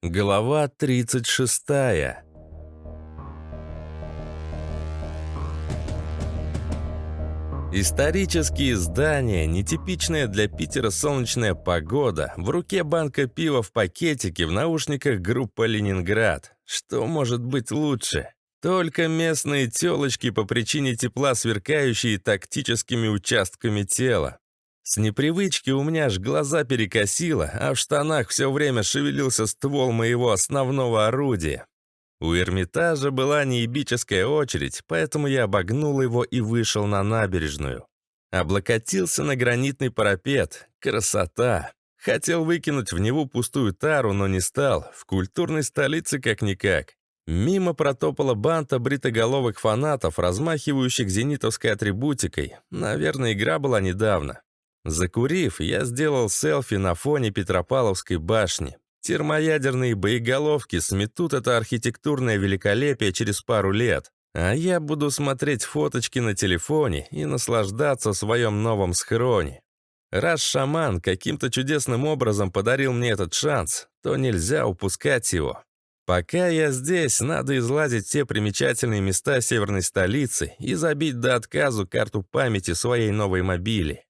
Глава 36 Исторические здания, нетипичная для Питера солнечная погода, в руке банка пива в пакетике, в наушниках группа «Ленинград». Что может быть лучше? Только местные телочки по причине тепла, сверкающие тактическими участками тела. С непривычки у меня аж глаза перекосило, а в штанах все время шевелился ствол моего основного орудия. У Эрмитажа была неебическая очередь, поэтому я обогнул его и вышел на набережную. Облокотился на гранитный парапет. Красота! Хотел выкинуть в него пустую тару, но не стал. В культурной столице как-никак. Мимо протопала банта бритоголовых фанатов, размахивающих зенитовской атрибутикой. Наверное, игра была недавно. Закурив, я сделал селфи на фоне Петропавловской башни. Термоядерные боеголовки сметут это архитектурное великолепие через пару лет. А я буду смотреть фоточки на телефоне и наслаждаться в своем новом схроне. Раз шаман каким-то чудесным образом подарил мне этот шанс, то нельзя упускать его. Пока я здесь, надо изладить все примечательные места северной столицы и забить до отказу карту памяти своей новой мобили.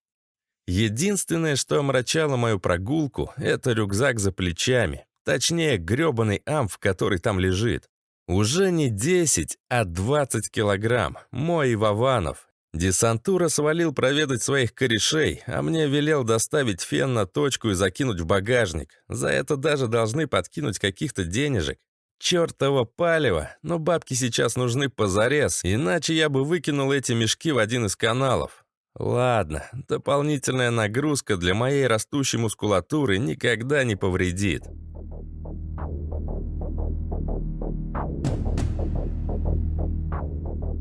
Единственное, что омрачало мою прогулку, это рюкзак за плечами. Точнее, грёбаный амф, который там лежит. Уже не 10, а 20 килограмм. Мой Вованов. Десантура свалил проведать своих корешей, а мне велел доставить фен на точку и закинуть в багажник. За это даже должны подкинуть каких-то денежек. Чёртово палево, но бабки сейчас нужны позарез, иначе я бы выкинул эти мешки в один из каналов. Ладно, дополнительная нагрузка для моей растущей мускулатуры никогда не повредит.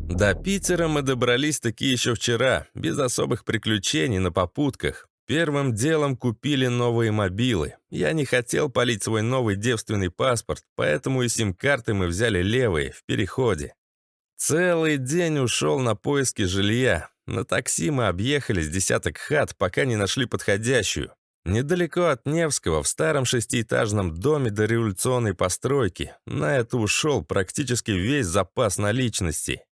До Питера мы добрались таки еще вчера, без особых приключений на попутках. Первым делом купили новые мобилы. Я не хотел полить свой новый девственный паспорт, поэтому и сим-карты мы взяли левые, в переходе. Целый день ушел на поиски жилья. На такси мы объехали с десяток хат, пока не нашли подходящую. Недалеко от Невского, в старом шестиэтажном доме до революционной постройки. На это ушел практически весь запас наличности.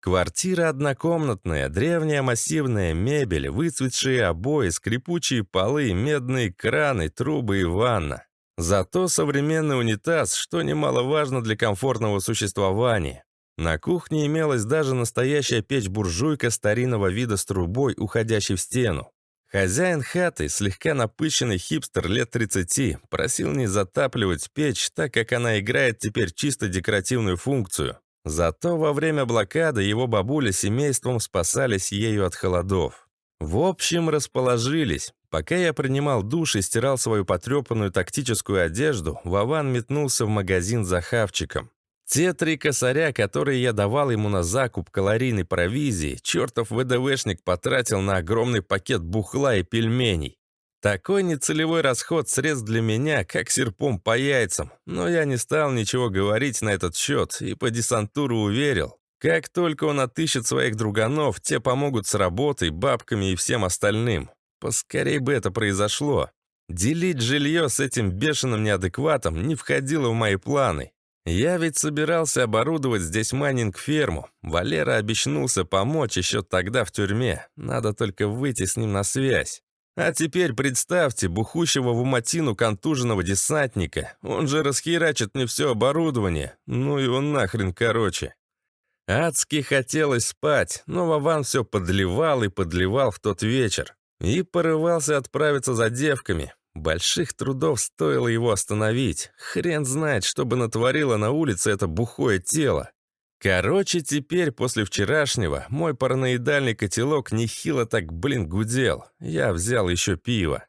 Квартира однокомнатная, древняя массивная мебель, выцветшие обои, скрипучие полы, медные краны, трубы и ванна. Зато современный унитаз, что немаловажно для комфортного существования. На кухне имелась даже настоящая печь-буржуйка старинного вида с трубой, уходящей в стену. Хозяин хаты, слегка напыщенный хипстер лет 30, просил не затапливать печь, так как она играет теперь чисто декоративную функцию. Зато во время блокады его бабуля с семейством спасались ею от холодов. В общем, расположились. Пока я принимал душ и стирал свою потрепанную тактическую одежду, Вован метнулся в магазин за хавчиком. Те три косаря, которые я давал ему на закуп калорийной провизии, чертов ВДВшник потратил на огромный пакет бухла и пельменей. Такой нецелевой расход средств для меня, как серпом по яйцам, но я не стал ничего говорить на этот счет и по десантуру уверил. Как только он отыщет своих друганов, те помогут с работой, бабками и всем остальным. Поскорей бы это произошло. Делить жилье с этим бешеным неадекватом не входило в мои планы. Я ведь собирался оборудовать здесь майнинг-ферму. Валера обещнулся помочь еще тогда в тюрьме. Надо только выйти с ним на связь. А теперь представьте бухущего в уматину контуженного десантника. Он же расхерачит мне все оборудование. Ну и он нахрен короче. Адски хотелось спать, но Вован все подливал и подливал в тот вечер. И порывался отправиться за девками. Больших трудов стоило его остановить. Хрен знает, что бы натворило на улице это бухое тело. Короче, теперь, после вчерашнего, мой параноидальный котелок нехило так, блин, гудел. Я взял еще пиво.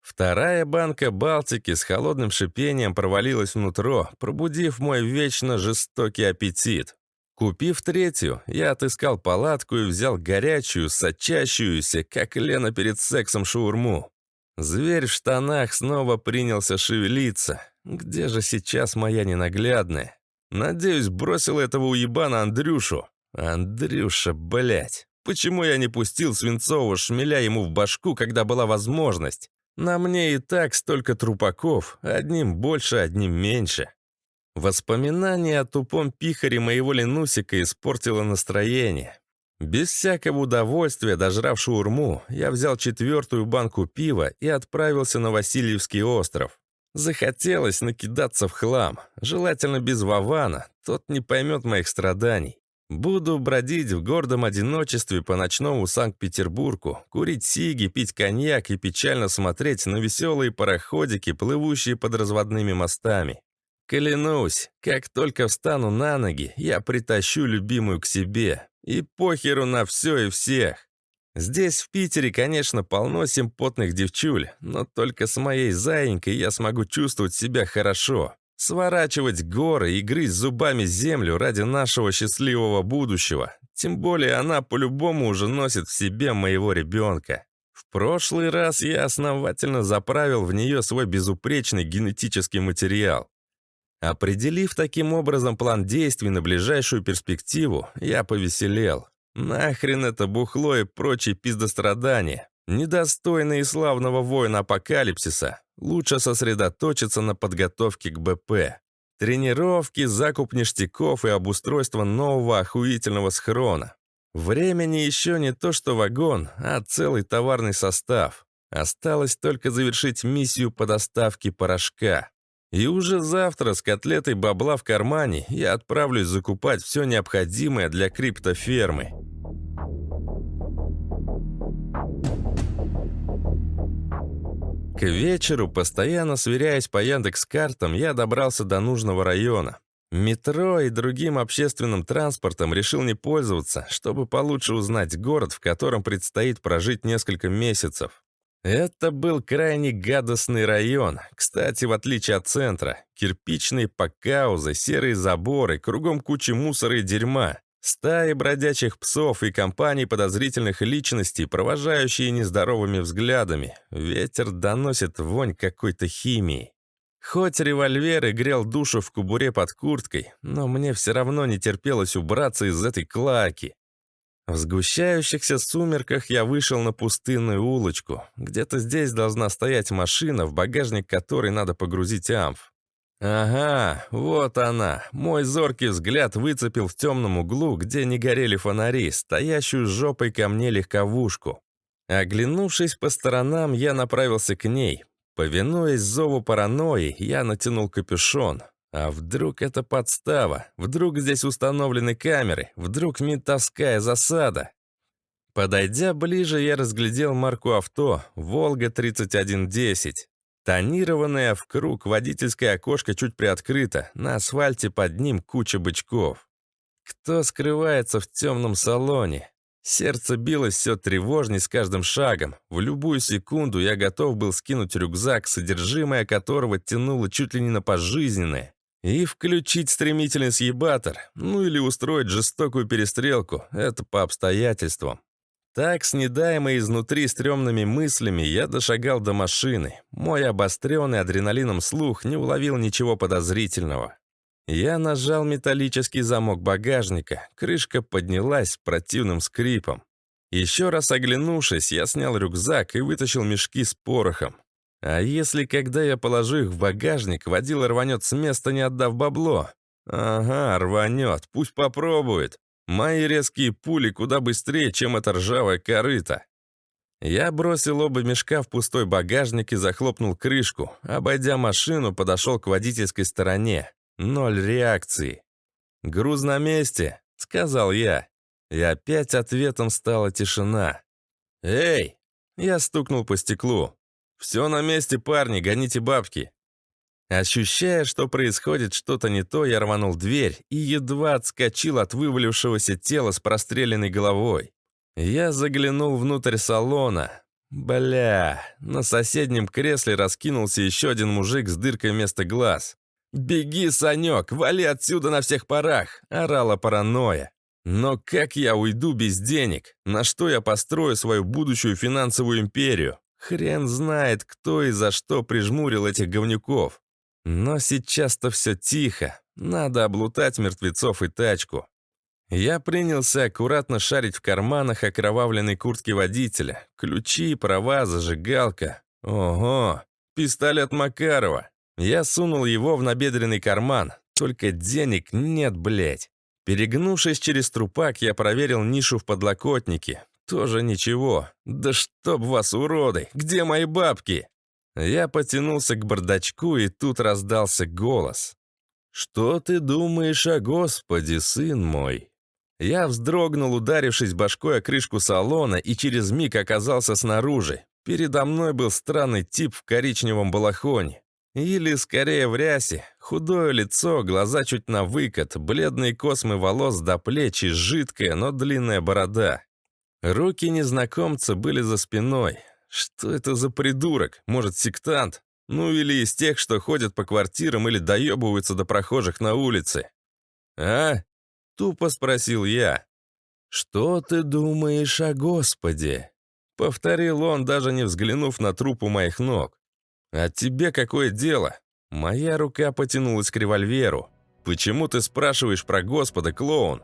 Вторая банка Балтики с холодным шипением провалилась внутрь, пробудив мой вечно жестокий аппетит. Купив третью, я отыскал палатку и взял горячую, сочащуюся, как Лена перед сексом шаурму. Зверь в штанах снова принялся шевелиться. Где же сейчас моя ненаглядная? Надеюсь, бросил этого уебана Андрюшу. Андрюша, блядь. Почему я не пустил свинцового шмеля ему в башку, когда была возможность? На мне и так столько трупаков, одним больше, одним меньше. Воспоминание о тупом пихаре моего Ленусика испортило настроение. Без всякого удовольствия, дожрав шаурму, я взял четвертую банку пива и отправился на Васильевский остров. Захотелось накидаться в хлам, желательно без Вавана, тот не поймет моих страданий. Буду бродить в гордом одиночестве по ночному Санкт-Петербургу, курить сиги, пить коньяк и печально смотреть на веселые пароходики, плывущие под разводными мостами. Клянусь, как только встану на ноги, я притащу любимую к себе. И похеру на все и всех. Здесь, в Питере, конечно, полно симпотных девчуль, но только с моей заинькой я смогу чувствовать себя хорошо. Сворачивать горы и грызть зубами землю ради нашего счастливого будущего. Тем более она по-любому уже носит в себе моего ребенка. В прошлый раз я основательно заправил в нее свой безупречный генетический материал. Определив таким образом план действий на ближайшую перспективу, я повеселел. Нахрен это бухло и прочие пиздострадания. Недостойные славного воина апокалипсиса. Лучше сосредоточиться на подготовке к БП. Тренировки, закуп ништяков и обустройство нового охуительного схрона. Времени еще не то что вагон, а целый товарный состав. Осталось только завершить миссию по доставке порошка. И уже завтра с котлетой бабла в кармане я отправлюсь закупать все необходимое для криптофермы. К вечеру, постоянно сверяясь по Яндекс-картам, я добрался до нужного района. Метро и другим общественным транспортом решил не пользоваться, чтобы получше узнать город, в котором предстоит прожить несколько месяцев. Это был крайне гадостный район. Кстати, в отличие от центра. Кирпичные покаузы, серые заборы, кругом куча мусора и дерьма. Стаи бродячих псов и компании подозрительных личностей, провожающие нездоровыми взглядами. Ветер доносит вонь какой-то химии. Хоть револьвер и грел душу в кубуре под курткой, но мне все равно не терпелось убраться из этой клаки. В сгущающихся сумерках я вышел на пустынную улочку. Где-то здесь должна стоять машина, в багажник которой надо погрузить амф. Ага, вот она. Мой зоркий взгляд выцепил в темном углу, где не горели фонари, стоящую жопой ко мне легковушку. Оглянувшись по сторонам, я направился к ней. Повинуясь зову паранойи, я натянул капюшон. А вдруг это подстава? Вдруг здесь установлены камеры? Вдруг ментовская засада? Подойдя ближе, я разглядел марку авто «Волга-3110». Тонированное в круг водительское окошко чуть приоткрыто, на асфальте под ним куча бычков. Кто скрывается в темном салоне? Сердце билось все тревожней с каждым шагом. В любую секунду я готов был скинуть рюкзак, содержимое которого тянуло чуть ли не на пожизненное. И включить стремительный съебатор, ну или устроить жестокую перестрелку, это по обстоятельствам. Так, с недаемой изнутри стрёмными мыслями, я дошагал до машины. Мой обостренный адреналином слух не уловил ничего подозрительного. Я нажал металлический замок багажника, крышка поднялась противным скрипом. Еще раз оглянувшись, я снял рюкзак и вытащил мешки с порохом. А если, когда я положу их в багажник, водила рванет с места, не отдав бабло? Ага, рванет, пусть попробует. Мои резкие пули куда быстрее, чем эта ржавая корыта. Я бросил оба мешка в пустой багажник и захлопнул крышку. Обойдя машину, подошел к водительской стороне. Ноль реакции. «Груз на месте», — сказал я. И опять ответом стала тишина. «Эй!» — я стукнул по стеклу. «Все на месте, парни, гоните бабки!» Ощущая, что происходит что-то не то, я рванул дверь и едва отскочил от вывалившегося тела с простреленной головой. Я заглянул внутрь салона. Бля, на соседнем кресле раскинулся еще один мужик с дыркой вместо глаз. «Беги, Санек, вали отсюда на всех парах!» — орала паранойя. «Но как я уйду без денег? На что я построю свою будущую финансовую империю? Хрен знает, кто и за что прижмурил этих говнюков. Но сейчас-то все тихо. Надо облутать мертвецов и тачку. Я принялся аккуратно шарить в карманах окровавленной куртки водителя. Ключи, права, зажигалка. Ого, пистолет Макарова. Я сунул его в набедренный карман. Только денег нет, блядь. Перегнувшись через трупак, я проверил нишу в подлокотнике. Тоже ничего. Да чтоб вас, уроды! Где мои бабки? Я потянулся к бардачку, и тут раздался голос. «Что ты думаешь о Господе, сын мой?» Я вздрогнул, ударившись башкой о крышку салона, и через миг оказался снаружи. Передо мной был странный тип в коричневом балахоне. Или, скорее, в рясе. Худое лицо, глаза чуть на выкат, бледные космы волос до плеч и жидкая, но длинная борода. Руки незнакомца были за спиной. Что это за придурок? Может, сектант? Ну или из тех, что ходят по квартирам или доебываются до прохожих на улице. «А?» — тупо спросил я. «Что ты думаешь о Господе?» Повторил он, даже не взглянув на труп у моих ног. «А тебе какое дело?» Моя рука потянулась к револьверу. «Почему ты спрашиваешь про Господа, клоун?»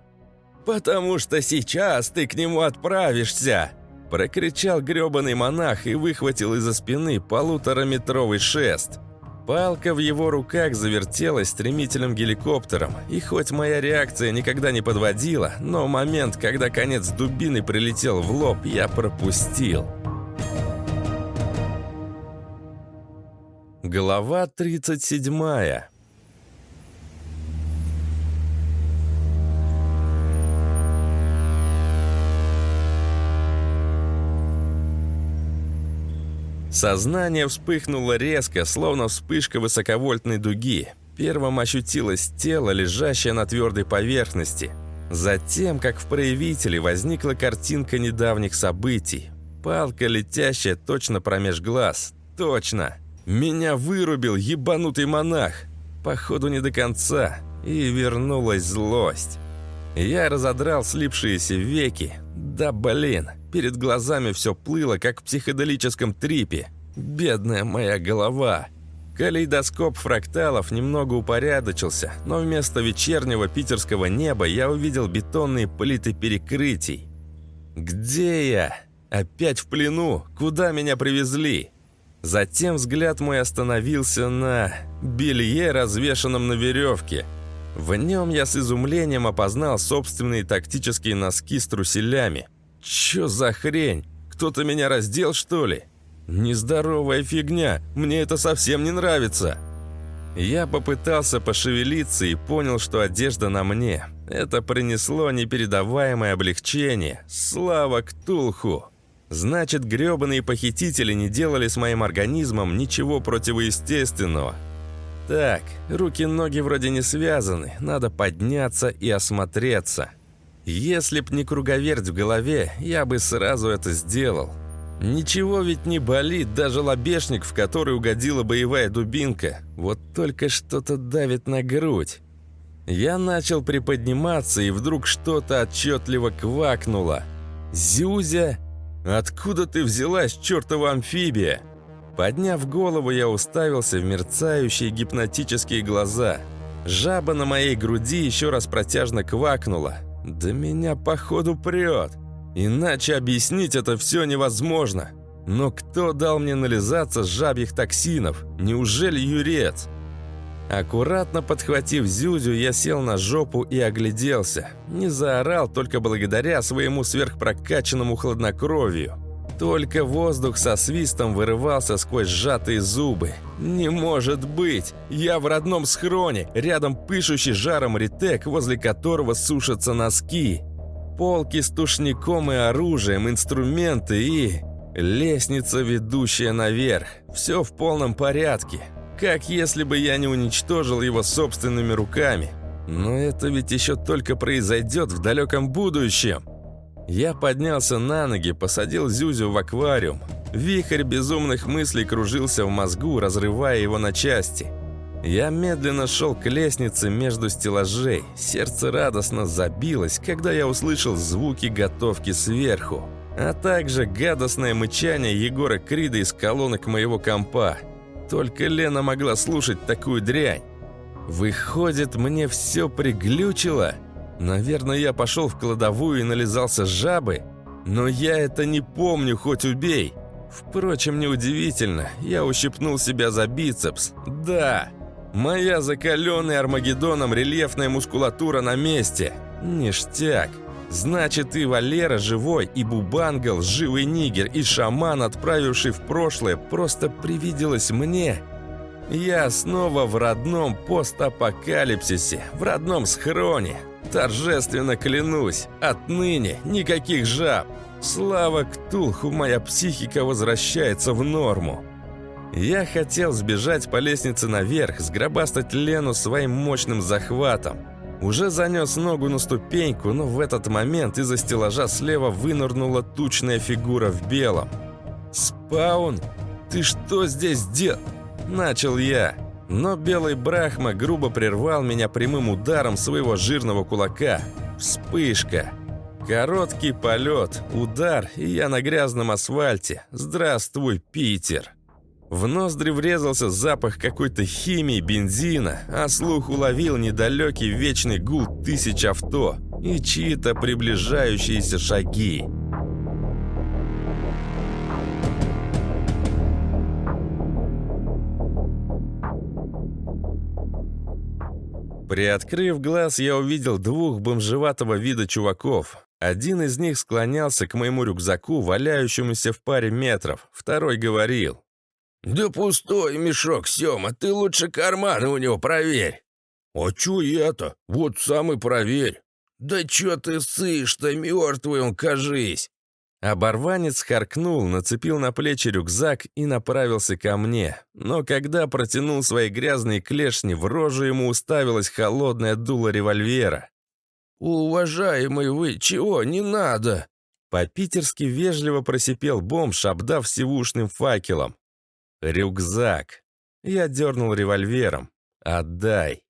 «Потому что сейчас ты к нему отправишься!» Прокричал грёбаный монах и выхватил из-за спины полутораметровый шест. Палка в его руках завертелась стремительным геликоптером, и хоть моя реакция никогда не подводила, но момент, когда конец дубины прилетел в лоб, я пропустил. Глава 37 Сознание вспыхнуло резко, словно вспышка высоковольтной дуги. Первым ощутилось тело, лежащее на твердой поверхности. Затем, как в проявителе, возникла картинка недавних событий. Палка, летящая точно промеж глаз. Точно! Меня вырубил ебанутый монах. Походу не до конца. И вернулась злость. Я разодрал слипшиеся веки. Да блин, перед глазами все плыло, как в психоделическом трипе. Бедная моя голова. Калейдоскоп фракталов немного упорядочился, но вместо вечернего питерского неба я увидел бетонные плиты перекрытий. «Где я? Опять в плену? Куда меня привезли?» Затем взгляд мой остановился на белье, развешанном на веревке. В нем я с изумлением опознал собственные тактические носки с труселями. Чё за хрень? Кто-то меня раздел, что ли? Нездоровая фигня, мне это совсем не нравится. Я попытался пошевелиться и понял, что одежда на мне. Это принесло непередаваемое облегчение. Слава Ктулху! Значит, грёбаные похитители не делали с моим организмом ничего противоестественного. Так, руки-ноги вроде не связаны, надо подняться и осмотреться. Если б не круговерть в голове, я бы сразу это сделал. Ничего ведь не болит, даже лобешник, в который угодила боевая дубинка. Вот только что-то давит на грудь. Я начал приподниматься, и вдруг что-то отчетливо квакнуло. «Зюзя?» «Откуда ты взялась, чертова амфибия?» Подняв голову, я уставился в мерцающие гипнотические глаза. Жаба на моей груди еще раз протяжно квакнула. «Да меня, походу, прет. Иначе объяснить это все невозможно. Но кто дал мне нализаться жабьих токсинов? Неужели юрец?» Аккуратно подхватив Зюзю, я сел на жопу и огляделся. Не заорал только благодаря своему сверхпрокачанному хладнокровию. Только воздух со свистом вырывался сквозь сжатые зубы. «Не может быть! Я в родном схроне, рядом пышущий жаром ретек, возле которого сушатся носки. Полки с тушником и оружием, инструменты и... Лестница, ведущая наверх. Все в полном порядке. Как если бы я не уничтожил его собственными руками. Но это ведь еще только произойдет в далеком будущем. Я поднялся на ноги, посадил Зюзю в аквариум. Вихрь безумных мыслей кружился в мозгу, разрывая его на части. Я медленно шел к лестнице между стеллажей. Сердце радостно забилось, когда я услышал звуки готовки сверху. А также гадостное мычание Егора Крида из колонок моего компа. Только Лена могла слушать такую дрянь. Выходит, мне все приглючило? Наверное, я пошел в кладовую и нализался жабы? Но я это не помню, хоть убей. Впрочем, неудивительно, я ущипнул себя за бицепс. Да, моя закаленная Армагеддоном рельефная мускулатура на месте. Ништяк. Значит, и Валера живой, и Бубангл, живый нигер, и шаман, отправивший в прошлое, просто привиделось мне. Я снова в родном постапокалипсисе, в родном схроне. Торжественно клянусь, отныне никаких жаб. Слава Ктулху, моя психика возвращается в норму. Я хотел сбежать по лестнице наверх, сгробастать Лену своим мощным захватом. Уже занес ногу на ступеньку, но в этот момент из-за стеллажа слева вынырнула тучная фигура в белом. «Спаун, ты что здесь дел?» Начал я. Но белый Брахма грубо прервал меня прямым ударом своего жирного кулака. Вспышка. Короткий полет, удар, и я на грязном асфальте. Здравствуй, Питер. В ноздри врезался запах какой-то химии, бензина, а слух уловил недалекий вечный гул тысяч авто и чьи-то приближающиеся шаги. Приоткрыв глаз, я увидел двух бомжеватого вида чуваков. Один из них склонялся к моему рюкзаку, валяющемуся в паре метров. Второй говорил. «Да пустой мешок, Сёма, ты лучше карманы у него проверь». «А чё это? Вот сам и проверь». «Да чё ты сышь-то, мёртвый он, кажись». Оборванец харкнул, нацепил на плечи рюкзак и направился ко мне. Но когда протянул свои грязные клешни, в рожу ему уставилась холодная дуло револьвера. «Уважаемый вы, чего не надо?» По-питерски вежливо просипел бомж, обдав сивушным факелом. «Рюкзак». Я дернул револьвером. «Отдай».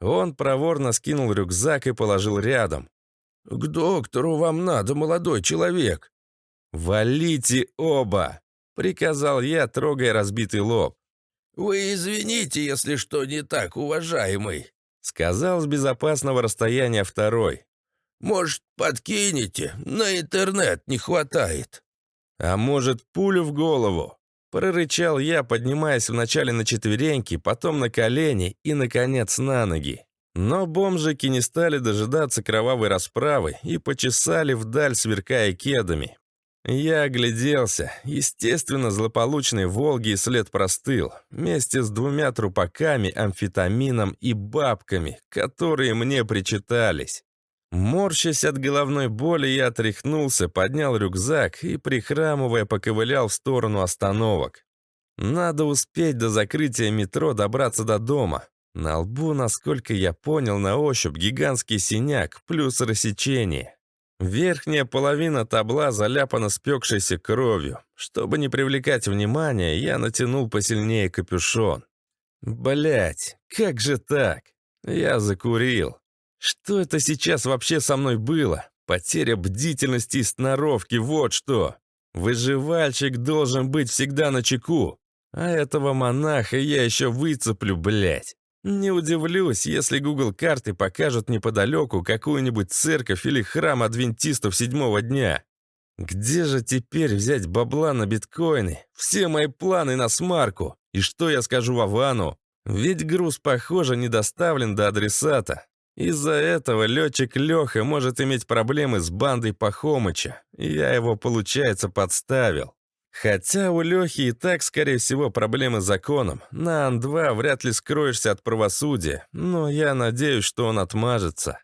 Он проворно скинул рюкзак и положил рядом. «К доктору вам надо, молодой человек». «Валите оба!» — приказал я, трогая разбитый лоб. «Вы извините, если что не так, уважаемый», — сказал с безопасного расстояния второй. «Может, подкинете? На интернет не хватает». «А может, пулю в голову?» Прорычал я, поднимаясь вначале на четвереньки, потом на колени и, наконец, на ноги. Но бомжики не стали дожидаться кровавой расправы и почесали вдаль, сверкая кедами. Я огляделся. Естественно, злополучной «Волги» след простыл. Вместе с двумя трупаками, амфетамином и бабками, которые мне причитались. Морщась от головной боли, я отряхнулся, поднял рюкзак и, прихрамывая, поковылял в сторону остановок. Надо успеть до закрытия метро добраться до дома. На лбу, насколько я понял, на ощупь гигантский синяк плюс рассечение. Верхняя половина табла заляпана спекшейся кровью. Чтобы не привлекать внимания, я натянул посильнее капюшон. Блять, как же так? Я закурил. Что это сейчас вообще со мной было? Потеря бдительности и сноровки, вот что. Выживальщик должен быть всегда на чеку. А этого монаха я еще выцеплю, блять. Не удивлюсь, если Google карты покажут неподалеку какую-нибудь церковь или храм адвентистов седьмого дня. Где же теперь взять бабла на биткоины? Все мои планы на смарку. И что я скажу Вовану? Ведь груз, похоже, не доставлен до адресата. Из-за этого летчик Леха может иметь проблемы с бандой Пахомыча. Я его, получается, подставил. Хотя у Лехи и так, скорее всего, проблемы с законом. На Ан-2 вряд ли скроешься от правосудия, но я надеюсь, что он отмажется.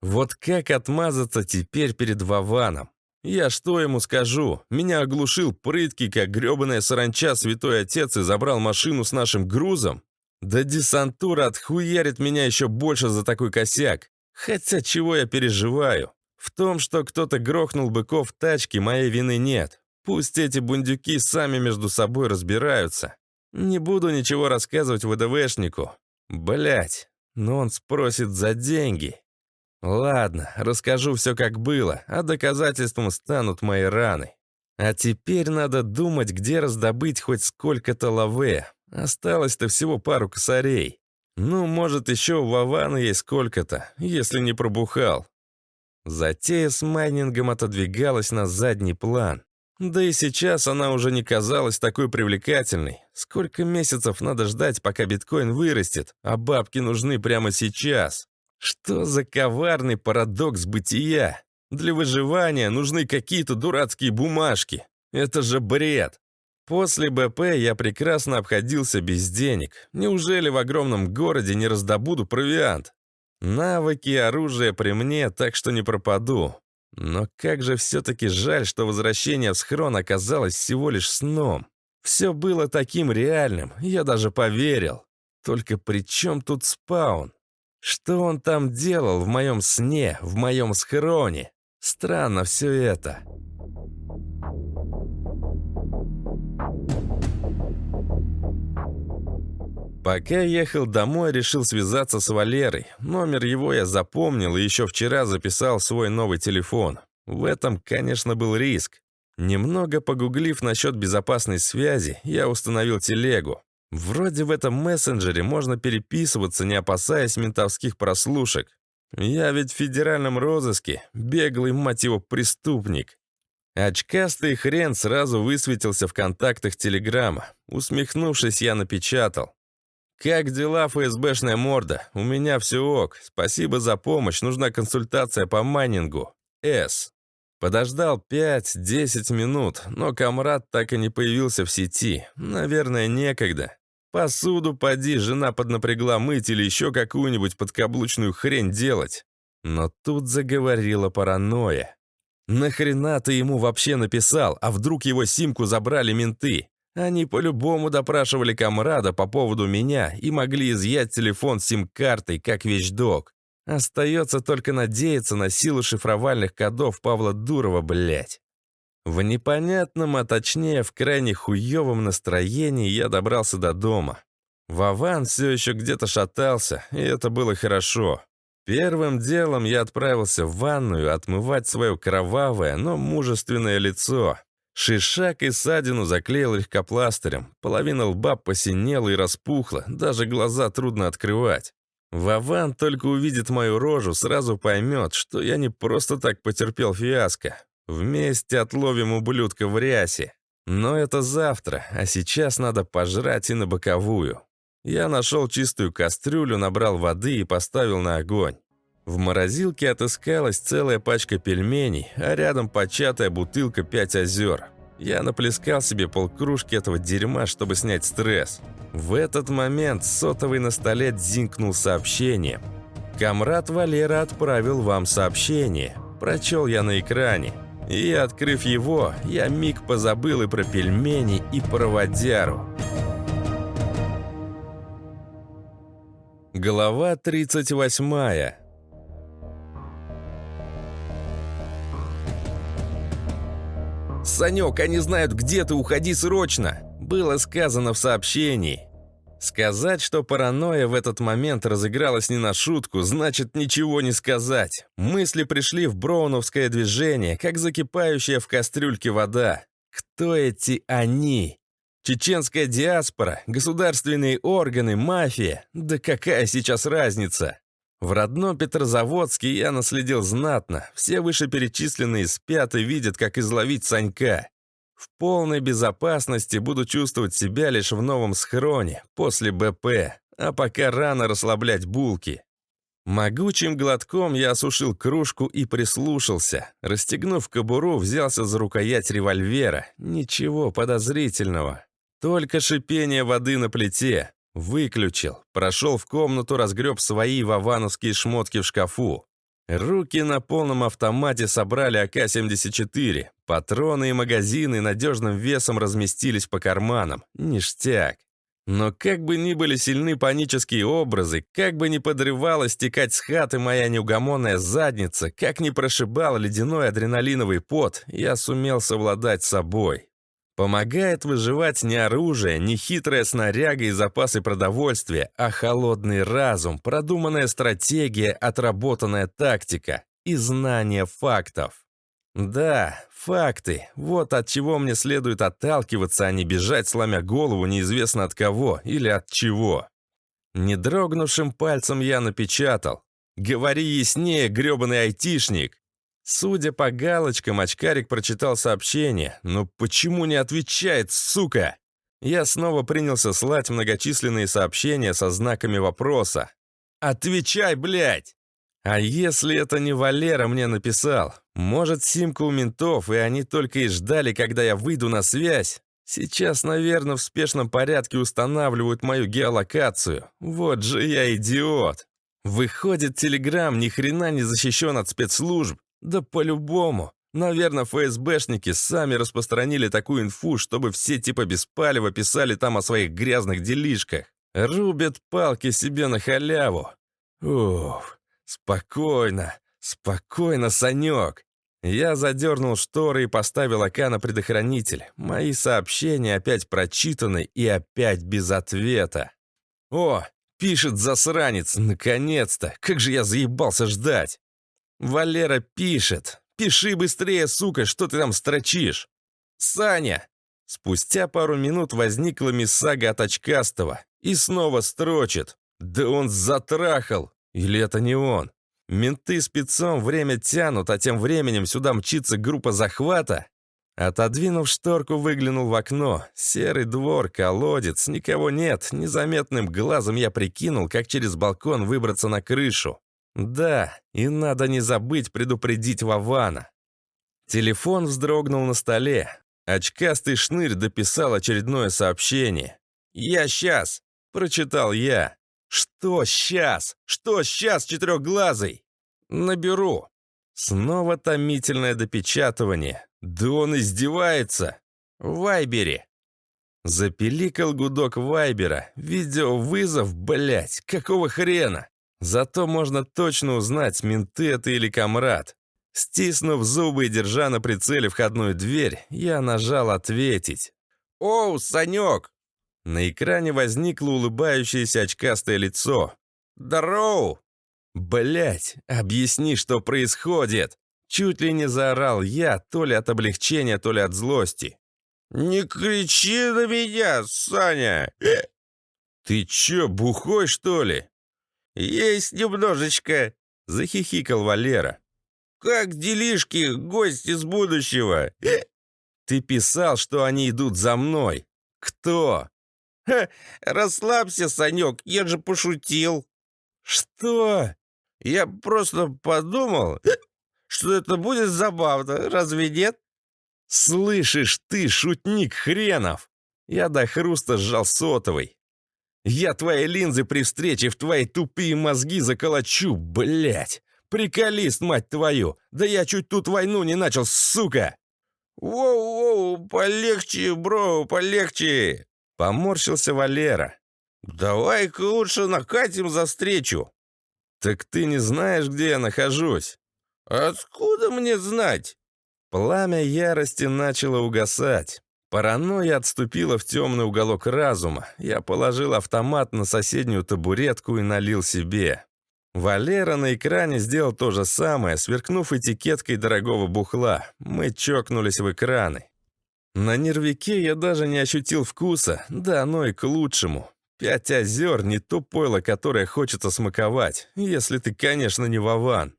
Вот как отмазаться теперь перед Вованом? Я что ему скажу? Меня оглушил прыткий, как гребаная саранча, святой отец и забрал машину с нашим грузом? Да десантура отхуярит меня еще больше за такой косяк. Хотя чего я переживаю? В том, что кто-то грохнул быков в тачке, моей вины нет. Пусть эти бундюки сами между собой разбираются. Не буду ничего рассказывать ВДВшнику. Блять, но он спросит за деньги. Ладно, расскажу все как было, а доказательством станут мои раны. А теперь надо думать, где раздобыть хоть сколько-то лаве. Осталось-то всего пару косарей. Ну, может, еще у Вавана есть сколько-то, если не пробухал. Затея с майнингом отодвигалась на задний план. Да и сейчас она уже не казалась такой привлекательной. Сколько месяцев надо ждать, пока биткоин вырастет, а бабки нужны прямо сейчас? Что за коварный парадокс бытия? Для выживания нужны какие-то дурацкие бумажки. Это же бред. После БП я прекрасно обходился без денег. Неужели в огромном городе не раздобуду провиант? Навыки оружие при мне, так что не пропаду. Но как же все-таки жаль, что возвращение в схрон оказалось всего лишь сном. Все было таким реальным, я даже поверил. Только при чем тут спаун? Что он там делал в моем сне, в моем схроне? Странно все это. Пока ехал домой, решил связаться с Валерой. Номер его я запомнил и еще вчера записал свой новый телефон. В этом, конечно, был риск. Немного погуглив насчет безопасной связи, я установил телегу. Вроде в этом мессенджере можно переписываться, не опасаясь ментовских прослушек. Я ведь в федеральном розыске, беглый, мать его, преступник. Очкастый хрен сразу высветился в контактах Телеграма. Усмехнувшись, я напечатал. «Как дела, ФСБшная морда? У меня все ок. Спасибо за помощь. Нужна консультация по майнингу. С». Подождал 5-10 минут, но комрад так и не появился в сети. Наверное, некогда. Посуду поди, жена поднапрягла мыть или еще какую-нибудь подкаблучную хрень делать. Но тут заговорила паранойя. «Нахрена ты ему вообще написал? А вдруг его симку забрали менты? Они по-любому допрашивали комрада по поводу меня и могли изъять телефон с сим-картой, как вещдок. Остается только надеяться на силу шифровальных кодов Павла Дурова, блять. В непонятном, а точнее в крайне хуевом настроении я добрался до дома. Вован все еще где-то шатался, и это было хорошо. Первым делом я отправился в ванную отмывать свое кровавое, но мужественное лицо. Шишак и ссадину заклеил легкопластырем. Половина лба посинела и распухла, даже глаза трудно открывать. Вован только увидит мою рожу, сразу поймет, что я не просто так потерпел фиаско. Вместе отловим ублюдка в рясе. Но это завтра, а сейчас надо пожрать и на боковую. Я нашел чистую кастрюлю, набрал воды и поставил на огонь. В морозилке отыскалась целая пачка пельменей, а рядом початая бутылка «Пять озер». Я наплескал себе полкружки этого дерьма, чтобы снять стресс. В этот момент сотовый на столе дзинкнул сообщение. «Камрад Валера отправил вам сообщение». Прочел я на экране. И, открыв его, я миг позабыл и про пельмени, и про водяру. Глава 38 «Санек, они знают, где ты, уходи срочно!» Было сказано в сообщении. Сказать, что паранойя в этот момент разыгралась не на шутку, значит ничего не сказать. Мысли пришли в броуновское движение, как закипающая в кастрюльке вода. Кто эти «они»? Чеченская диаспора, государственные органы, мафия. Да какая сейчас разница? В родном Петрозаводске я наследил знатно. Все вышеперечисленные спят и видят, как изловить Санька. В полной безопасности буду чувствовать себя лишь в новом схроне, после БП, а пока рано расслаблять булки. Могучим глотком я осушил кружку и прислушался. Расстегнув кобуру, взялся за рукоять револьвера. Ничего подозрительного. Только шипение воды на плите. Выключил. Прошел в комнату, разгреб свои вавановские шмотки в шкафу. Руки на полном автомате собрали АК-74. Патроны и магазины надежным весом разместились по карманам. Ништяк. Но как бы ни были сильны панические образы, как бы ни подрывала стекать с хаты моя неугомонная задница, как ни прошибал ледяной адреналиновый пот, я сумел совладать собой. Помогает выживать не оружие, не хитрая снаряга и запасы продовольствия, а холодный разум, продуманная стратегия, отработанная тактика и знание фактов. Да, факты. Вот от чего мне следует отталкиваться, а не бежать, сломя голову неизвестно от кого или от чего. Не дрогнувшим пальцем я напечатал. «Говори яснее, грёбаный айтишник!» Судя по галочкам, очкарик прочитал сообщение, но почему не отвечает, сука? Я снова принялся слать многочисленные сообщения со знаками вопроса. «Отвечай, блядь!» А если это не Валера мне написал? Может, симка у ментов, и они только и ждали, когда я выйду на связь? Сейчас, наверное, в спешном порядке устанавливают мою геолокацию. Вот же я идиот. Выходит, Телеграм ни хрена не защищен от спецслужб. Да по-любому. Наверное, ФСБшники сами распространили такую инфу, чтобы все типа Беспалева писали там о своих грязных делишках. Рубят палки себе на халяву. Уф. «Спокойно, спокойно, Санек!» Я задернул шторы и поставил АК на предохранитель. Мои сообщения опять прочитаны и опять без ответа. «О, пишет засранец, наконец-то! Как же я заебался ждать!» «Валера пишет. Пиши быстрее, сука, что ты там строчишь?» «Саня!» Спустя пару минут возникла миссага от очкастого и снова строчит. «Да он затрахал! Или это не он? Менты спецом время тянут, а тем временем сюда мчится группа захвата? Отодвинув шторку, выглянул в окно. Серый двор, колодец, никого нет. Незаметным глазом я прикинул, как через балкон выбраться на крышу. Да, и надо не забыть предупредить Вавана. Телефон вздрогнул на столе. Очкастый шнырь дописал очередное сообщение. «Я сейчас!» — прочитал я. «Что сейчас? Что сейчас, четырехглазый?» «Наберу». Снова томительное допечатывание. Да он издевается. В Вайбере. Запеликал гудок Вайбера. Видеовызов, блять, какого хрена? Зато можно точно узнать, менты это или комрад. Стиснув зубы и держа на прицеле входную дверь, я нажал «Ответить». «Оу, Санек, на экране возникло улыбающееся очкастое лицо. «Здороу!» Блять, объясни, что происходит!» Чуть ли не заорал я, то ли от облегчения, то ли от злости. «Не кричи на меня, Саня!» «Ты чё, бухой, что ли?» «Есть немножечко», — захихикал Валера. «Как делишки, гость из будущего?» «Ты писал, что они идут за мной. Кто?» Ха, расслабься, Санек, я же пошутил. Что? Я просто подумал, что это будет забавно, разве нет? Слышишь ты, шутник хренов? Я до хруста сжал сотовый. Я твои линзы при встрече в твои тупые мозги заколочу, блять. Приколист, мать твою! Да я чуть тут войну не начал, сука! Воу-воу, полегче, бро, полегче! Поморщился Валера. «Давай-ка лучше накатим за встречу». «Так ты не знаешь, где я нахожусь?» «Откуда мне знать?» Пламя ярости начало угасать. Паранойя отступила в темный уголок разума. Я положил автомат на соседнюю табуретку и налил себе. Валера на экране сделал то же самое, сверкнув этикеткой дорогого бухла. Мы чокнулись в экраны. На нервике я даже не ощутил вкуса, да оно и к лучшему. Пять озер — не то пойло, которое хочется смаковать, если ты, конечно, не Вован.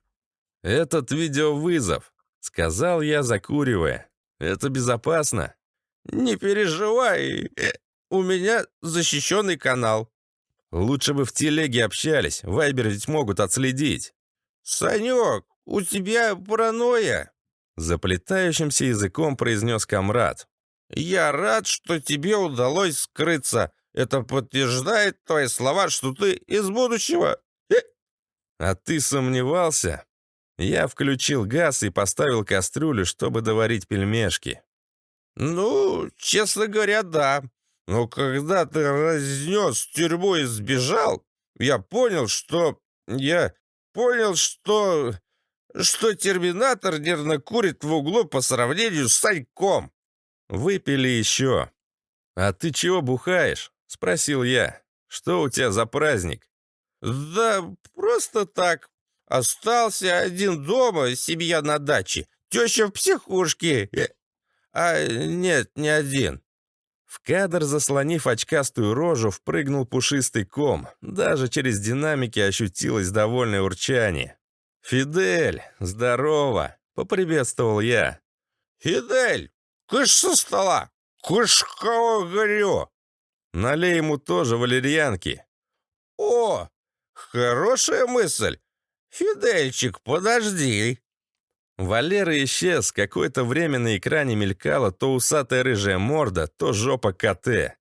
«Этот видеовызов», — сказал я, закуривая. «Это безопасно?» «Не переживай, у меня защищенный канал». «Лучше бы в телеге общались, вайбер ведь могут отследить». «Санек, у тебя паранойя», Заплетающимся языком произнес комрад. «Я рад, что тебе удалось скрыться. Это подтверждает твои слова, что ты из будущего». Э!» «А ты сомневался?» Я включил газ и поставил кастрюлю, чтобы доварить пельмешки. «Ну, честно говоря, да. Но когда ты разнес тюрьму и сбежал, я понял, что... Я понял, что что терминатор нервно курит в углу по сравнению с Саньком. Выпили еще. «А ты чего бухаешь?» — спросил я. «Что у тебя за праздник?» «Да просто так. Остался один дома, семья на даче, теща в психушке. А нет, не один». В кадр, заслонив очкастую рожу, впрыгнул пушистый ком. Даже через динамики ощутилось довольное урчание. «Фидель, здорово!» — поприветствовал я. «Фидель, кыш со стола! Кыш кого горю!» Налей ему тоже валерьянки. «О, хорошая мысль! Фидельчик, подожди!» Валера исчез, какое-то время на экране мелькала то усатая рыжая морда, то жопа КТ.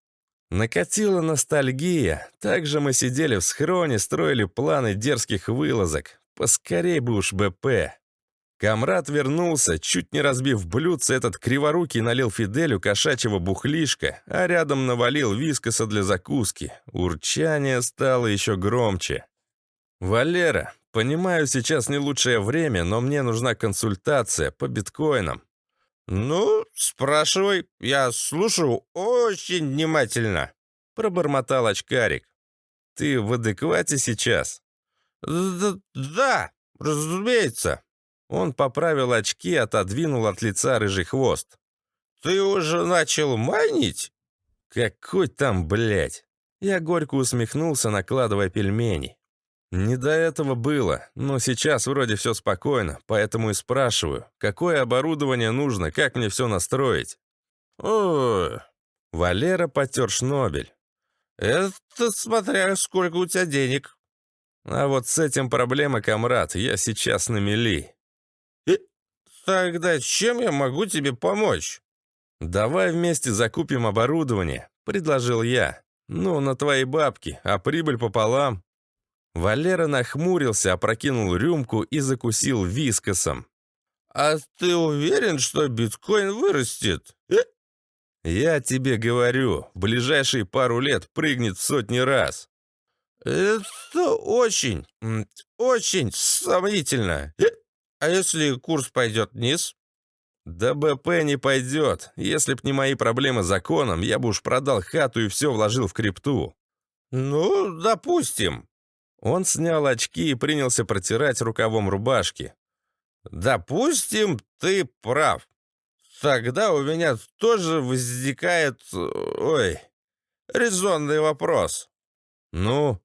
Накатила ностальгия. Также мы сидели в схроне, строили планы дерзких вылазок. Поскорей бы уж БП. Камрад вернулся, чуть не разбив блюдце, этот криворукий налил Фиделю кошачьего бухлишка, а рядом навалил вискоса для закуски. Урчание стало еще громче. «Валера, понимаю, сейчас не лучшее время, но мне нужна консультация по биткоинам». «Ну, спрашивай, я слушаю очень внимательно», — пробормотал очкарик. «Ты в адеквате сейчас?» «Да, да разумеется», он поправил очки, отодвинул от лица рыжий хвост. «Ты уже начал майнить?» «Какой там, блядь?» Я горько усмехнулся, накладывая пельмени. Не до этого было, но сейчас вроде все спокойно, поэтому и спрашиваю, какое оборудование нужно, как мне все настроить? О, Валера потер шнобель. Это смотря сколько у тебя денег. А вот с этим проблема, комрад, я сейчас на мели. «Тогда чем я могу тебе помочь?» «Давай вместе закупим оборудование», — предложил я. «Ну, на твои бабки, а прибыль пополам». Валера нахмурился, опрокинул рюмку и закусил вискосом. «А ты уверен, что биткоин вырастет?» э? «Я тебе говорю, в ближайшие пару лет прыгнет сотни раз». «Это очень, очень сомнительно. Э? А если курс пойдет вниз? Да БП не пойдет. Если б не мои проблемы с законом, я бы уж продал хату и все вложил в крипту. Ну, допустим. Он снял очки и принялся протирать рукавом рубашки. Допустим, ты прав. Тогда у меня тоже возникает... Ой, резонный вопрос. Ну?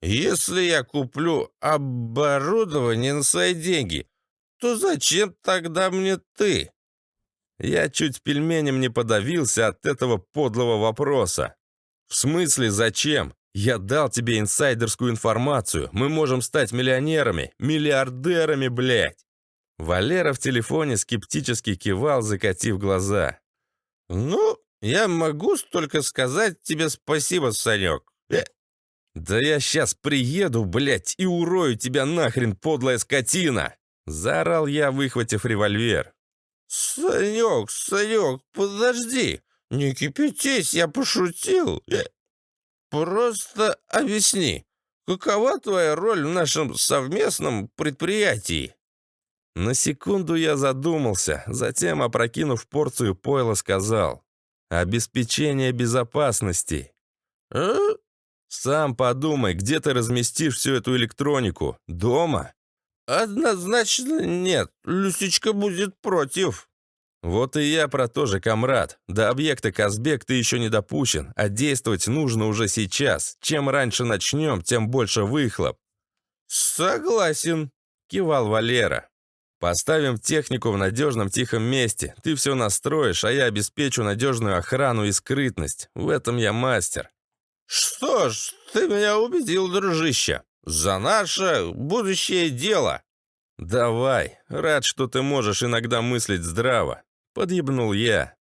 Если я куплю оборудование на свои деньги, то зачем тогда мне ты?» Я чуть пельменем не подавился от этого подлого вопроса. «В смысле зачем? Я дал тебе инсайдерскую информацию. Мы можем стать миллионерами, миллиардерами, блядь!» Валера в телефоне скептически кивал, закатив глаза. «Ну, я могу только сказать тебе спасибо, Санек. Э. Да я сейчас приеду, блядь, и урою тебя нахрен, подлая скотина!» Заорал я, выхватив револьвер. «Санек, Санек, подожди! Не кипятись, я пошутил! Э, просто объясни, какова твоя роль в нашем совместном предприятии?» На секунду я задумался, затем, опрокинув порцию пойла, сказал «Обеспечение безопасности». «А?» «Сам подумай, где ты разместишь всю эту электронику? Дома? «Однозначно нет. Люсечка будет против». «Вот и я про то же, комрад. До объекта Казбек ты еще не допущен, а действовать нужно уже сейчас. Чем раньше начнем, тем больше выхлоп». «Согласен», — кивал Валера. «Поставим технику в надежном тихом месте. Ты все настроишь, а я обеспечу надежную охрану и скрытность. В этом я мастер». «Что ж, ты меня убедил, дружище. «За наше будущее дело!» «Давай, рад, что ты можешь иногда мыслить здраво», — подъебнул я.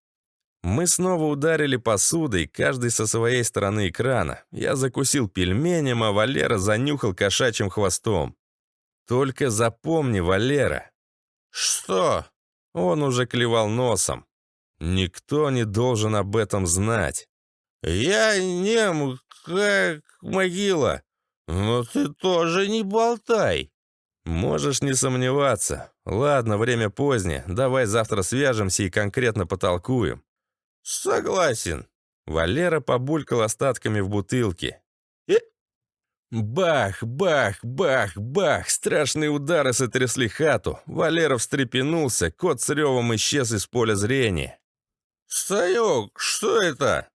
Мы снова ударили посудой, каждый со своей стороны экрана. Я закусил пельменем, а Валера занюхал кошачьим хвостом. «Только запомни, Валера». «Что?» Он уже клевал носом. «Никто не должен об этом знать». «Я нем, как могила. «Но ты тоже не болтай!» «Можешь не сомневаться. Ладно, время позднее. Давай завтра свяжемся и конкретно потолкуем». «Согласен». Валера побулькал остатками в бутылке. Э? Бах, бах, бах, бах! Страшные удары сотрясли хату. Валера встрепенулся, кот с ревом исчез из поля зрения. «Санек, что это?»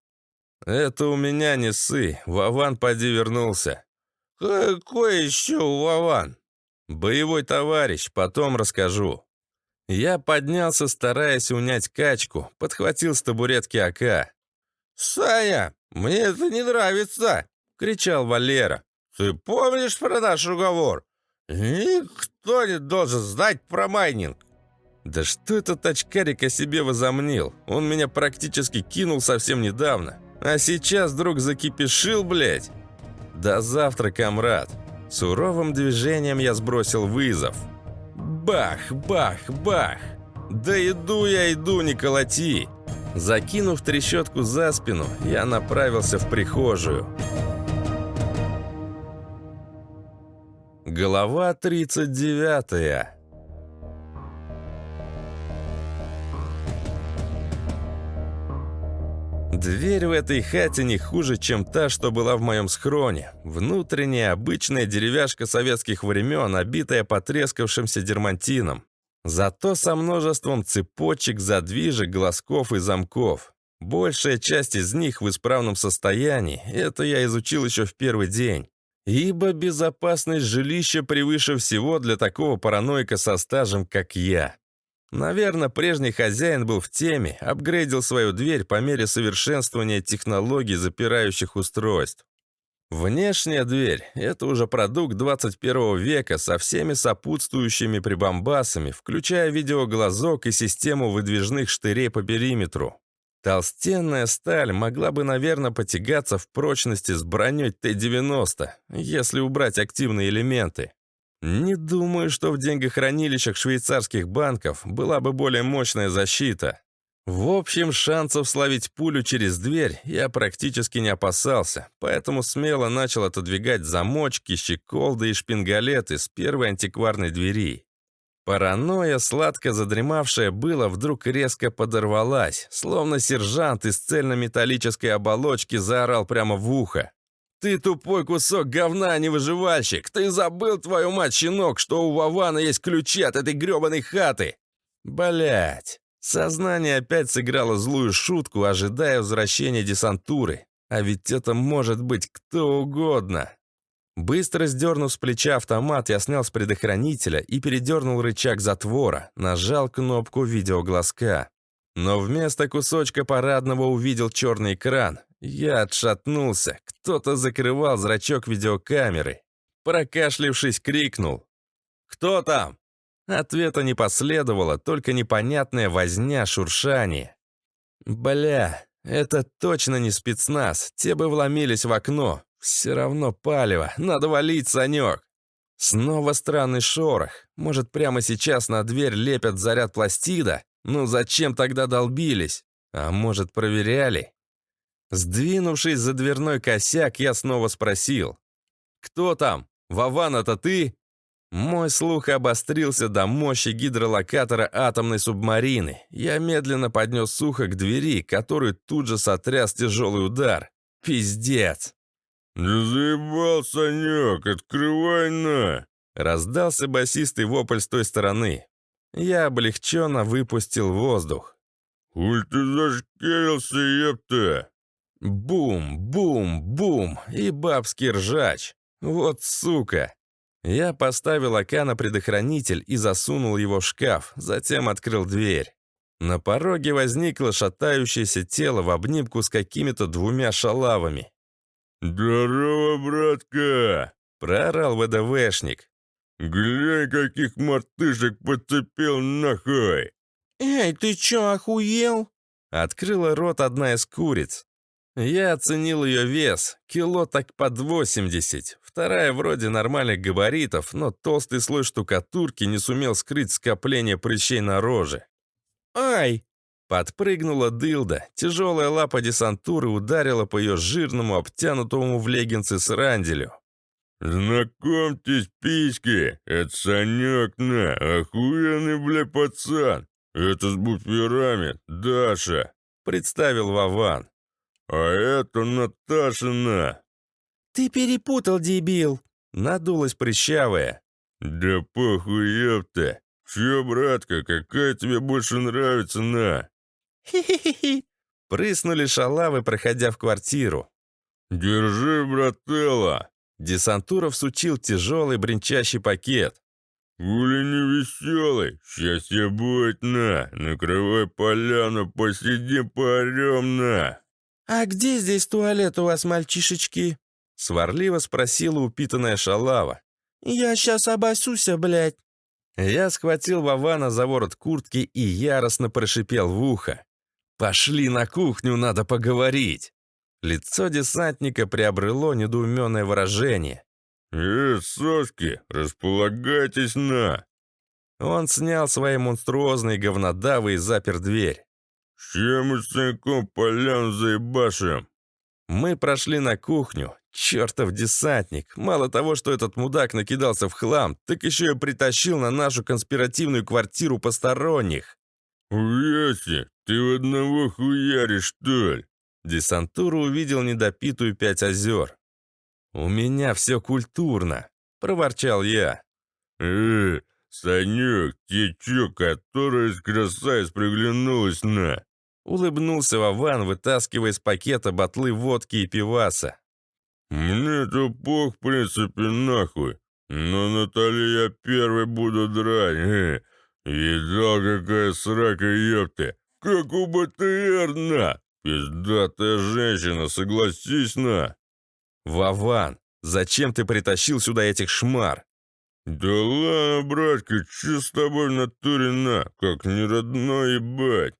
«Это у меня не сы. Вован поди вернулся». «Какой еще Вован?» «Боевой товарищ, потом расскажу». Я поднялся, стараясь унять качку, подхватил с табуретки АК. «Саня, мне это не нравится!» — кричал Валера. «Ты помнишь про наш уговор? Никто не должен знать про майнинг!» Да что этот очкарик о себе возомнил? Он меня практически кинул совсем недавно. А сейчас вдруг закипешил, блядь. До завтра, комрад. Суровым движением я сбросил вызов. Бах, бах, бах. Да иду я, иду, не колоти. Закинув трещотку за спину, я направился в прихожую. Глава 39 Дверь в этой хате не хуже, чем та, что была в моем схроне. Внутренняя, обычная деревяшка советских времен, обитая потрескавшимся дермантином. Зато со множеством цепочек, задвижек, глазков и замков. Большая часть из них в исправном состоянии, это я изучил еще в первый день. Ибо безопасность жилища превыше всего для такого параноика со стажем, как я. Наверное, прежний хозяин был в теме, апгрейдил свою дверь по мере совершенствования технологий запирающих устройств. Внешняя дверь — это уже продукт 21 века со всеми сопутствующими прибамбасами, включая видеоглазок и систему выдвижных штырей по периметру. Толстенная сталь могла бы, наверное, потягаться в прочности с броней Т-90, если убрать активные элементы. Не думаю, что в деньгохранилищах швейцарских банков была бы более мощная защита. В общем, шансов словить пулю через дверь я практически не опасался, поэтому смело начал отодвигать замочки, щеколды и шпингалеты с первой антикварной двери. Паранойя, сладко задремавшая была, вдруг резко подорвалась, словно сержант из цельнометаллической оболочки заорал прямо в ухо. «Ты тупой кусок говна, а не выживальщик! Ты забыл, твою мать, щенок, что у Вована есть ключи от этой грёбаной хаты!» Блять! Сознание опять сыграло злую шутку, ожидая возвращения десантуры. А ведь это может быть кто угодно. Быстро сдернув с плеча автомат, я снял с предохранителя и передернул рычаг затвора, нажал кнопку видеоглазка. Но вместо кусочка парадного увидел черный экран, я отшатнулся. Кто-то закрывал зрачок видеокамеры. Прокашлившись, крикнул. «Кто там?» Ответа не последовало, только непонятная возня, шуршание. «Бля, это точно не спецназ. Те бы вломились в окно. Все равно палево. Надо валить, Санек!» Снова странный шорох. Может, прямо сейчас на дверь лепят заряд пластида? Ну зачем тогда долбились? А может, проверяли? Сдвинувшись за дверной косяк, я снова спросил. «Кто там? Вован, это ты?» Мой слух обострился до мощи гидролокатора атомной субмарины. Я медленно поднес ухо к двери, который тут же сотряс тяжелый удар. Пиздец! «Не заебал, Санек, открывай на!» Раздался басистый вопль с той стороны. Я облегченно выпустил воздух. «Уль ты зашкерился, епта!» Бум, бум, бум и бабский ржач. Вот сука. Я поставил ока на предохранитель и засунул его в шкаф, затем открыл дверь. На пороге возникло шатающееся тело в обнимку с какими-то двумя шалавами. «Здорово, братка!» — проорал ВДВшник. «Глянь, каких мартышек подцепил нахуй!» «Эй, ты чё, охуел?» Открыла рот одна из куриц. Я оценил ее вес, кило так под 80. Вторая вроде нормальных габаритов, но толстый слой штукатурки не сумел скрыть скопление прыщей на роже. «Ай!» Подпрыгнула дылда. Тяжелая лапа десантуры ударила по ее жирному, обтянутому в леггинсы сранделю. «Знакомьтесь, письки, это Санек на, охуенный, бля, пацан. Это с буферами, Даша», — представил Вован. «А это Наташина!» «Ты перепутал, дебил!» — надулась прыщавая. «Да похуй, ёпта! Чё, братка, какая тебе больше нравится, на?» «Хи-хи-хи!» — прыснули шалавы, проходя в квартиру. «Держи, брателла!» Десантуров сучил тяжелый бренчащий пакет. Гули не веселый, счастье будет на, накрывай поляну, посидим, поорем на. «А где здесь туалет у вас, мальчишечки?» Сварливо спросила упитанная шалава. «Я сейчас обосуся, блядь». Я схватил Вована за ворот куртки и яростно прошипел в ухо. «Пошли на кухню, надо поговорить!» Лицо десантника приобрело недоуменное выражение. «Э, соски, располагайтесь на!» Он снял свои монструозные говнодавы и запер дверь. «Чем мы с Саньком поляну заебашим?» Мы прошли на кухню. Чертов десантник. Мало того, что этот мудак накидался в хлам, так еще и притащил на нашу конспиративную квартиру посторонних. «Уяси, ты в одного хуяришь, что ли?» Десантуру увидел недопитую пять озер. «У меня все культурно», — проворчал я. «Э, Санек, те чё, которая из красавиц приглянулась на?» Улыбнулся Вован, вытаскивая из пакета ботлы водки и пиваса. «Мне-то пох, в принципе, нахуй. Но Натали я первый буду драть. Э, видал, какая срака, ёпты. Как у БТР, на! Пиздатая женщина, согласись, на!» «Вован, зачем ты притащил сюда этих шмар?» «Да ладно, братка, чё с тобой в натуре на, как не родной ебать?»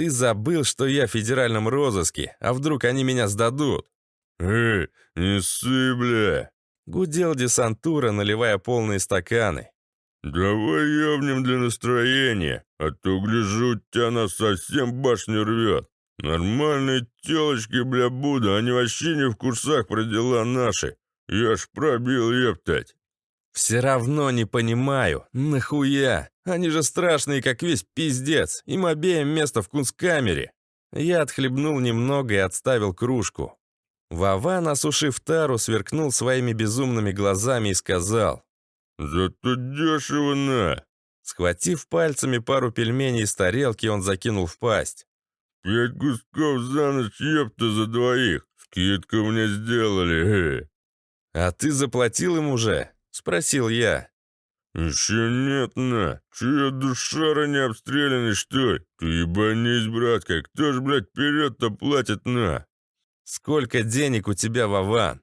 «Ты забыл, что я в федеральном розыске, а вдруг они меня сдадут?» «Эй, не ссы, бля!» Гудел десантура, наливая полные стаканы. «Давай явнем для настроения, а то, гляжу, тебя нас совсем башню рвет. Нормальные телочки, бля, буду, они вообще не в курсах про дела наши. Я ж пробил, ептать». «Все равно не понимаю. Нахуя? Они же страшные, как весь пиздец. Им обеим место в кунсткамере». Я отхлебнул немного и отставил кружку. Вован, осушив тару, сверкнул своими безумными глазами и сказал. «Зато дешево на!» Схватив пальцами пару пельменей из тарелки, он закинул в пасть. «Пять кусков за ночь, ёпта, за двоих! Скидку мне сделали, э!» «А ты заплатил им уже?» — спросил я. «Еще нет, на! Че душара не обстрелянный, что ли? Ты ебанись, братка, кто ж, блядь, вперед-то платит, на?» «Сколько денег у тебя, Вован?»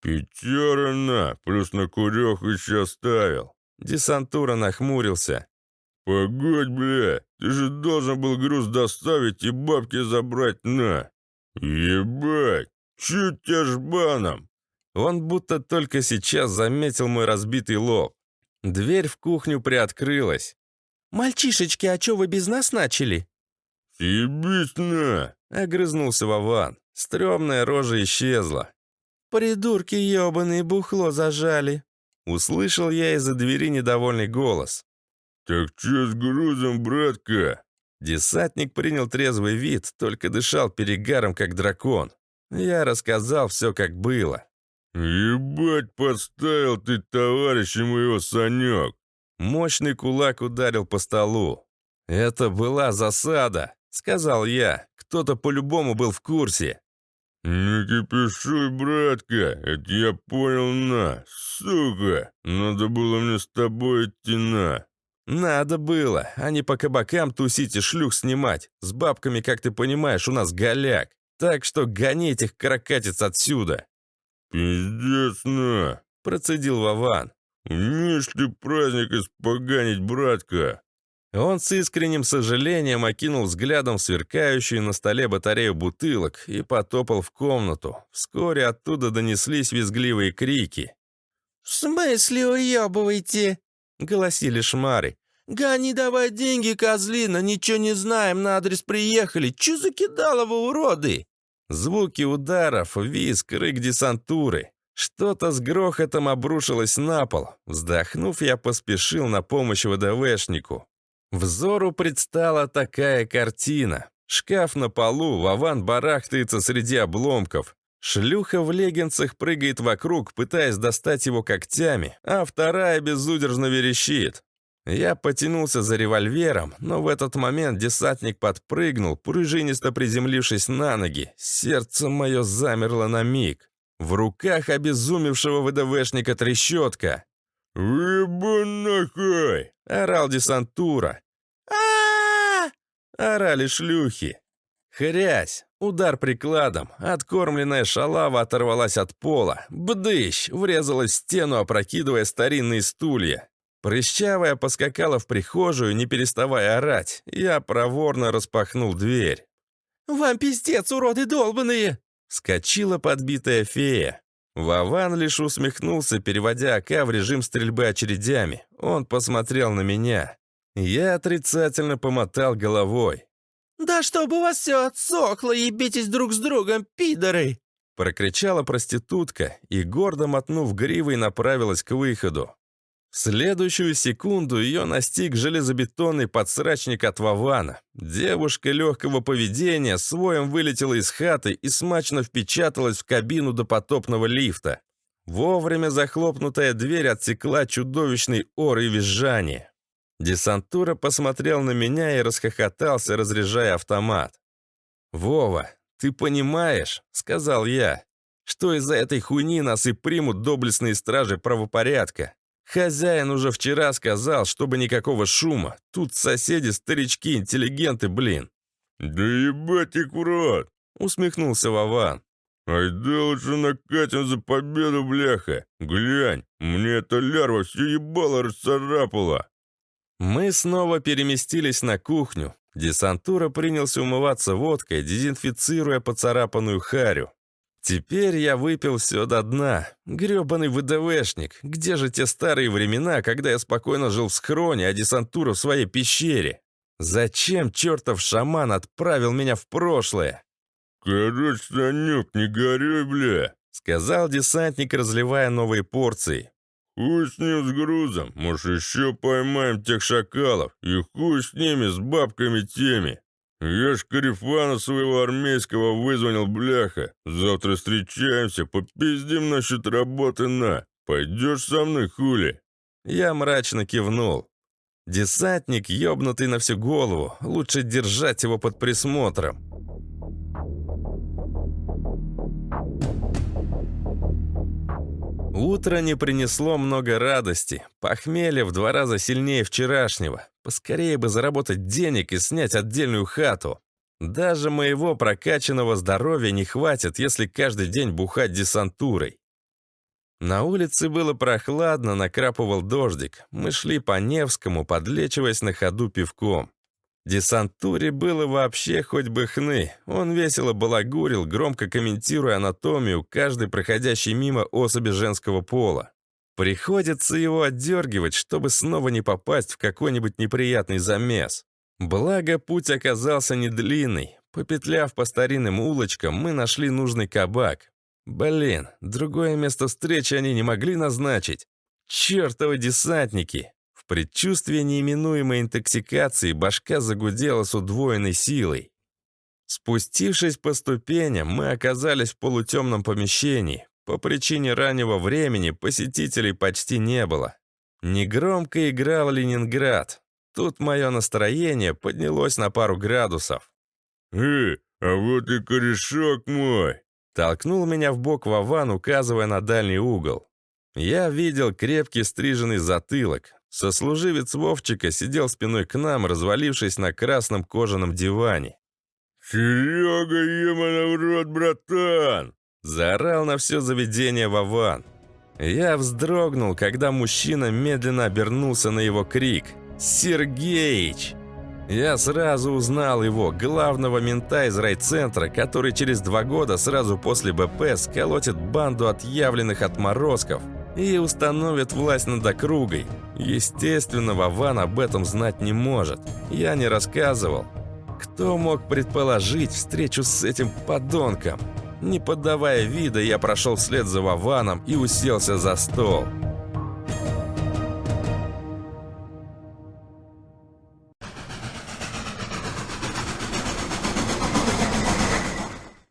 «Пятера, на, плюс на курёх еще оставил». Десантура нахмурился. «Погодь, бля, ты же должен был груз доставить и бабки забрать, на!» «Ебать, чуть тебя жбаном!» Он будто только сейчас заметил мой разбитый лоб. Дверь в кухню приоткрылась. «Мальчишечки, а чё вы без нас начали?» «Съебись на!» — огрызнулся Вован. Стрёмная рожа исчезла. «Придурки ёбаные бухло зажали!» Услышал я из-за двери недовольный голос. «Так чё с грузом, братка?» Десантник принял трезвый вид, только дышал перегаром, как дракон. Я рассказал все, как было. «Ебать, подставил ты товарища моего, Санек!» Мощный кулак ударил по столу. «Это была засада», — сказал я. «Кто-то по-любому был в курсе». «Не кипишуй, братка, это я понял на, сука! Надо было мне с тобой идти на!» «Надо было, а не по кабакам тусить и шлюх снимать. С бабками, как ты понимаешь, у нас голяк. Так что гони этих каракатиц отсюда!» «Пиздец на!» — процедил Вован. «Умеешь ты праздник испоганить, братка?» Он с искренним сожалением окинул взглядом сверкающую на столе батарею бутылок и потопал в комнату. Вскоре оттуда донеслись визгливые крики. «В смысле уебываете?» — голосили шмары. «Гони давай деньги, козлина, ничего не знаем, на адрес приехали. Чё закидало вы, уроды?» Звуки ударов, визг, рык десантуры. Что-то с грохотом обрушилось на пол. Вздохнув, я поспешил на помощь ВДВшнику. Взору предстала такая картина. Шкаф на полу, Вован барахтается среди обломков. Шлюха в леггинсах прыгает вокруг, пытаясь достать его когтями, а вторая безудержно верещит. Я потянулся за револьвером, но в этот момент десантник подпрыгнул, пружинисто приземлившись на ноги. Сердце мое замерло на миг. В руках обезумевшего ВДВшника трещотка. «Ебан нахуй!» — орал десантура. а Орали шлюхи. Хрясь! Удар прикладом. Откормленная шалава оторвалась от пола. Бдыщ! Врезалась в стену, опрокидывая старинные стулья. Прыщавая поскакала в прихожую, не переставая орать. Я проворно распахнул дверь. «Вам пиздец, уроды долбаные!» Скочила подбитая фея. Вован лишь усмехнулся, переводя АК в режим стрельбы очередями. Он посмотрел на меня. Я отрицательно помотал головой. «Да чтобы у вас все отсохло, ебитесь друг с другом, пидоры!» Прокричала проститутка и, гордо мотнув гривой, направилась к выходу. В следующую секунду ее настиг железобетонный подсрачник от Вавана. Девушка легкого поведения своем вылетела из хаты и смачно впечаталась в кабину допотопного лифта. Вовремя захлопнутая дверь отсекла чудовищный ор и визжание. Десантура посмотрел на меня и расхохотался, разряжая автомат. «Вова, ты понимаешь, — сказал я, — что из-за этой хуйни нас и примут доблестные стражи правопорядка. Хозяин уже вчера сказал, чтобы никакого шума. Тут соседи, старички, интеллигенты, блин. «Да ебать их в рот!» — усмехнулся Вован. «Айда лучше накатим за победу, бляха! Глянь, мне эта лярва все ебало расцарапала!» Мы снова переместились на кухню. Десантура принялся умываться водкой, дезинфицируя поцарапанную харю. Теперь я выпил все до дна. Гребаный ВДВшник. Где же те старые времена, когда я спокойно жил в схроне, а десантура в своей пещере? Зачем чертов шаман отправил меня в прошлое? «Короче, Санек, не горюй, бля!» — сказал десантник, разливая новые порции. «Хуй с ним с грузом, может, еще поймаем тех шакалов, и хуй с ними, с бабками теми. «Я ж Карифана своего армейского вызвонил, бляха. Завтра встречаемся, попиздим насчет работы на. Пойдешь со мной, хули?» Я мрачно кивнул. Десантник, ёбнутый на всю голову. Лучше держать его под присмотром. Утро не принесло много радости. Похмелье в два раза сильнее вчерашнего. Поскорее бы заработать денег и снять отдельную хату. Даже моего прокачанного здоровья не хватит, если каждый день бухать десантурой. На улице было прохладно, накрапывал дождик. Мы шли по Невскому, подлечиваясь на ходу пивком. Десантуре было вообще хоть бы хны. Он весело балагурил, громко комментируя анатомию каждой проходящей мимо особи женского пола. Приходится его отдергивать, чтобы снова не попасть в какой-нибудь неприятный замес. Благо, путь оказался не длинный. Попетляв по старинным улочкам, мы нашли нужный кабак. Блин, другое место встречи они не могли назначить. Чертовы десантники! предчувствии неименуемой интоксикации башка загудела с удвоенной силой. Спустившись по ступеням, мы оказались в полутемном помещении. По причине раннего времени посетителей почти не было. Негромко играл Ленинград. Тут мое настроение поднялось на пару градусов. «Эй, а вот и корешок мой!» Толкнул меня в бок Вован, указывая на дальний угол. Я видел крепкий стриженный затылок, Сослуживец Вовчика сидел спиной к нам, развалившись на красном кожаном диване. «Серега, емана в рот, братан!» Заорал на все заведение Вован. Я вздрогнул, когда мужчина медленно обернулся на его крик. «Сергеич!» Я сразу узнал его, главного мента из райцентра, который через два года сразу после БП сколотит банду отъявленных отморозков и установит власть над округой. Естественно, Вован об этом знать не может. Я не рассказывал. Кто мог предположить встречу с этим подонком? Не поддавая вида, я прошел вслед за Вованом и уселся за стол.